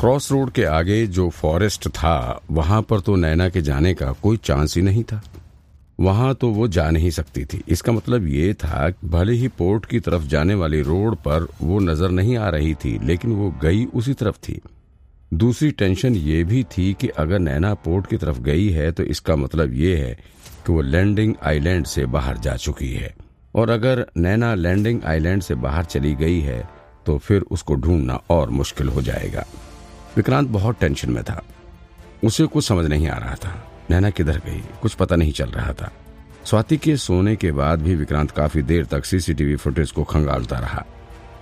Cross road के आगे जो फॉरेस्ट था, वहाँ पर तो नैना के जाने का कोई चांस ही नहीं था। वहाँ तो वो जा नहीं सकती थी। इसका मतलब ये था, भले ही पोर्ट की तरफ़ जाने वाली रोड पर वो नज़र नहीं आ रही थी, लेकिन वो गई उसी तरफ़ थी। दूसरी टेंशन ये भी थी कि अगर नैना पोर्ट की तरफ़ गई है तो इसका मतलब ये है कि वो लैंडिंग आइलैंड से बाहर जा चुकी है। और अगर नैना लैंडिंग आइलैंड से बाहर चली गई है तो फिर उसको ढूंढना और मुश्किल हो जाएगा। विक्रांत बहुत टेंशन में था। उसे कुछ समझ नहीं आ रहा था। नैना किधर गई? कुछ पता नहीं चल रहा था। स्वाति के सोने के बाद भी विक्रांत काफ़ी देर तक सीसीटीवी फुटेज को खंगालता रहा।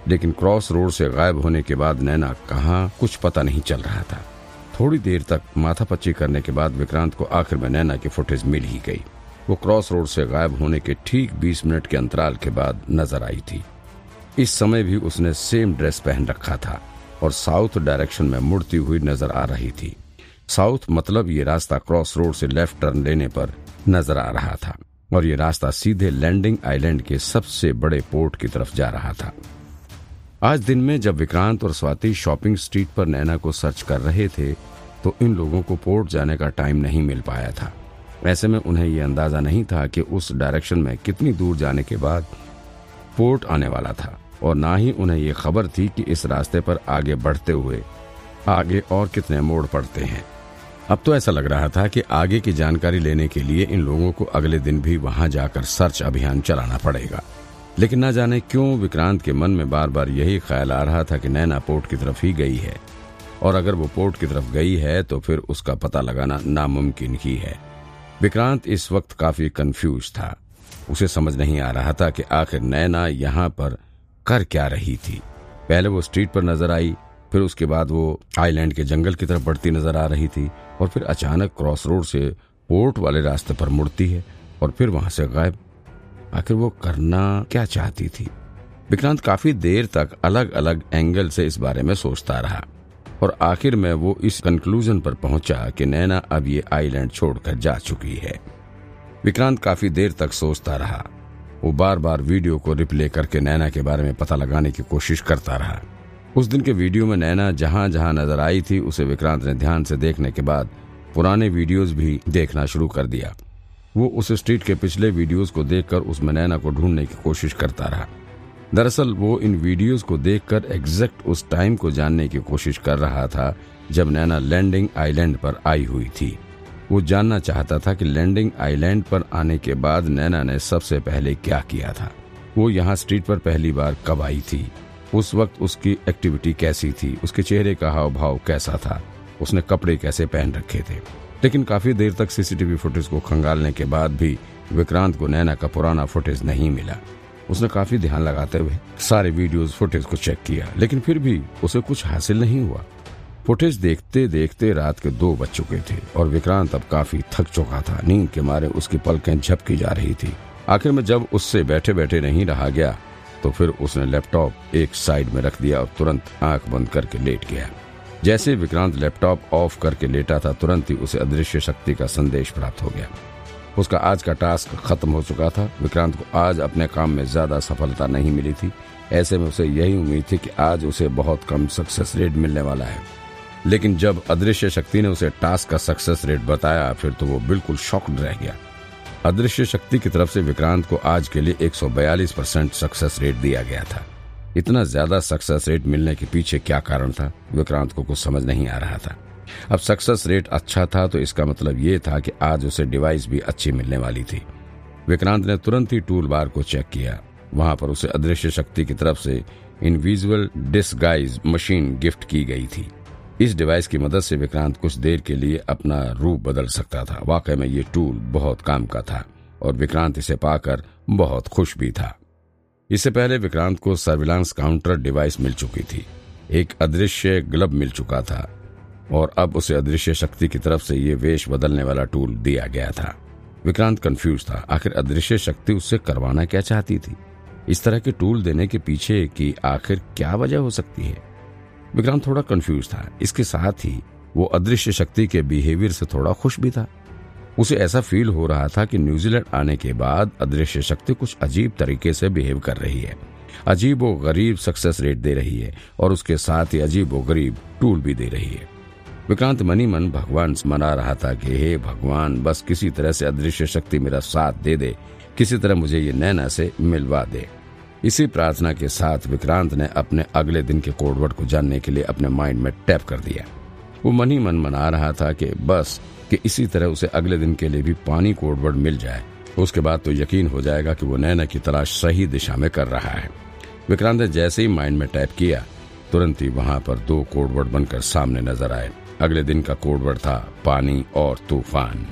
लेकिन क्रॉस रोड से गायब होने के बाद नैना कहा, कुछ पता नहीं चल रहा था। थोड़ी देर तक माथापच्ची करने के बाद विक्रांत को आखिर में नैना की फुटेज मिल ही गई। वो क्रॉस रोड से गायब होने के ठीक 20 मिनट के अंतराल के बाद नज़र आई थी। इस समय भी उसने सेम ड्रेस पहन रखा था। और साउथ डायरेक्शन में मुड़ती हुई नज़र आ रही थी। साउथ मतलब ये रास्ता क्रॉस रोड से लेफ़्ट टर्न लेने पर नज़र आ रहा था और ये रास्ता सीधे लैंडिंग आइलैंड के सबसे बड़े पोर्ट की तरफ़ जा रहा था। आज दिन में जब विक्रांत और स्वाति शॉपिंग स्ट्रीट पर नैना को सर्च कर रहे थे तो इन लोगों को पोर्ट जाने का टाइम नहीं मिल पाया था। ऐसे में उन्हें यह अंदाज़ा नहीं था कि उस डायरेक्शन में कितनी दूर जाने के बाद पोर्ट आने वाला था। और ना ही उन्हें ये खबर थी कि इस रास्ते पर आगे बढ़ते हुए आगे और कितने मोड़ पड़ते हैं। अब तो ऐसा लग रहा था कि आगे की जानकारी लेने के लिए इन लोगों को अगले दिन भी वहाँ जाकर सर्च अभियान चलाना पड़ेगा। लेकिन न जाने क्यों विक्रांत के मन में बार बार यही ख्याल आ रहा था कि नैना पोर्ट की तरफ़ ही गई है। और अगर वो पोर्ट की तरफ़ गई है तो फिर उसका पता लगाना नामुमकिन ही है। विक्रांत इस वक्त काफ़ी कंफ्यूज था। उसे समझ नहीं आ रहा था कि आखिर नैना यहाँ पर कर क्या रही थी। पहले वो स्ट्रीट पर नज़र आई, फिर उसके बाद वो आइलैंड के जंगल की तरफ़ बढ़ती नज़र आ रही थी और फिर अचानक क्रॉस रोड से पोर्ट वाले रास्ते पर मुड़ती है और फिर वहाँ से गायब। आखिर वो करना क्या चाहती थी? विक्रांत काफ़ी देर तक अलग अलग एंगल से इस बारे में सोचता रहा और आखिर में वो इस कंक्लूजन पर पहुँचा कि नैना अब ये आइलैंड छोड़कर जा चुकी है। विक्रांत काफ़ी देर तक सोचता रहा वो बार बार वीडियो को रिप्ले करके नैना के बारे में पता लगाने की कोशिश करता रहा। उस दिन के वीडियो में नैना जहाँ जहाँ नज़र आई थी, उसे विक्रांत ने ध्यान से देखने के बाद पुराने वीडियोस भी देखना शुरू कर दिया। वो उस स्ट्रीट के पिछले वीडियोस को देखकर उसमें नैना को ढूँढने की कोशिश करता रहा। दरअसल वो इन वीडियोस को देखकर एग्जैक्ट उस टाइम को जानने की कोशिश कर रहा था, जब नैना लैंडिंग आइलैंड पर आई हुई थी। वो जानना चाहता था कि लैंडिंग आइलैंड पर आने के बाद नैना ने सबसे पहले क्या किया था। वो यहाँ स्ट्रीट पर पहली बार कब आई थी? उस वक्त उसकी एक्टिविटी कैसी थी? उसके चेहरे का हाव भाव कैसा था? उसने कपड़े कैसे पहन रखे थे? लेकिन काफ़ी देर तक सीसीटीवी फुटेज को खंगालने के बाद भी विक्रांत को नैना का पुराना फुटेज नहीं मिला। उसने काफ़ी ध्यान लगाते हुए सारे वीडियोस फुटेज को चेक किया, लेकिन फिर भी उसे कुछ हासिल नहीं हुआ। फुटेज देखते देखते रात के दो बज चुके थे और विक्रांत अब काफ़ी थक चुका था। नींद के मारे उसकी पलकें झपकी जा रही थी। आखिर में जब उससे बैठे बैठे नहीं रहा गया तो फिर उसने लैपटॉप एक साइड में रख दिया और तुरंत आँख बंद करके लेट गया। जैसे विक्रांत लैपटॉप ऑफ़ करके लेटा था, तुरंत ही उसे अदृश्य शक्ति का संदेश प्राप्त हो गया। उसका आज का टास्क खत्म हो चुका था। विक्रांत को आज अपने काम में ज़्यादा सफलता नहीं मिली थी। ऐसे में उसे यही उम्मीद थी कि आज उसे बहुत कम सक्सेस रेट मिलने वाला है। लेकिन जब अदृश्य शक्ति ने उसे टास्क का सक्सेस रेट बताया, फिर तो वो बिल्कुल शॉक्ड रह गया। अदृश्य शक्ति की तरफ़ से विक्रांत को आज के लिए 142 परसेंट सक्सेस रेट दिया गया था। इतना ज़्यादा सक्सेस रेट मिलने के पीछे क्या कारण था? विक्रांत को कुछ समझ नहीं आ रहा था। अब सक्सेस रेट अच्छा था तो इसका मतलब ये था कि आज उसे डिवाइस भी अच्छी मिलने वाली थी। विक्रांत ने तुरंत ही टूल बार को चेक किया। वहाँ पर उसे अदृश्य शक्ति की तरफ़ से इनविजुअल डिस्गाइज मशीन गिफ्ट की गई थी। इस डिवाइस की मदद से विक्रांत कुछ देर के लिए अपना रूप बदल सकता था। वाकई में ये टूल बहुत काम का था और विक्रांत इसे पाकर बहुत खुश भी था। इससे पहले विक्रांत को सर्विलांस काउंटर डिवाइस मिल चुकी थी। एक अदृश्य ग्लब मिल चुका था और अब उसे अदृश्य शक्ति की तरफ़ से ये वेश बदलने वाला टूल दिया गया था। विक्रांत कंफ्यूज था, आखिर अदृश्य शक्ति उससे करवाना क्या चाहती थी? इस तरह के टूल देने के पीछे की आखिर क्या वजह हो सकती है? विक्रांत थोड़ा कंफ्यूज था। इसके साथ ही वो अदृश्य शक्ति के बिहेवियर से थोड़ा खुश भी था। उसे ऐसा फील हो रहा था कि न्यूजीलैंड आने के बाद अदृश्य शक्ति कुछ अजीब तरीके से बिहेव कर रही है। अजीब व गरीब सक्सेस रेट दे रही है और उसके साथ ही अजीब व गरीब टूल भी दे रही है। विक्रांत मनी मन भगवान मना रहा था कि, हे भगवान, बस किसी तरह से अदृश्य शक्ति मेरा साथ दे दे। किसी तरह मुझे ये नैना से मिलवा दे। इसी प्रार्थना के साथ विक्रांत ने अपने अगले दिन के कोडवर्ड को जानने के लिए अपने माइंड में टैप कर दिया। वो मन ही मन मना रहा था कि बस, कि इसी तरह उसे अगले दिन के लिए भी पानी कोडवर्ड मिल जाए। उसके बाद तो यकीन हो जाएगा कि वो नैना की तलाश सही दिशा में कर रहा है। विक्रांत ने जैसे ही माइंड में टैप किया, तुरंत ही वहाँ पर दो कोडवर्ड बनकर सामने नज़र आए। अगले दिन का कोडवर्ड था पानी और तूफ़ान।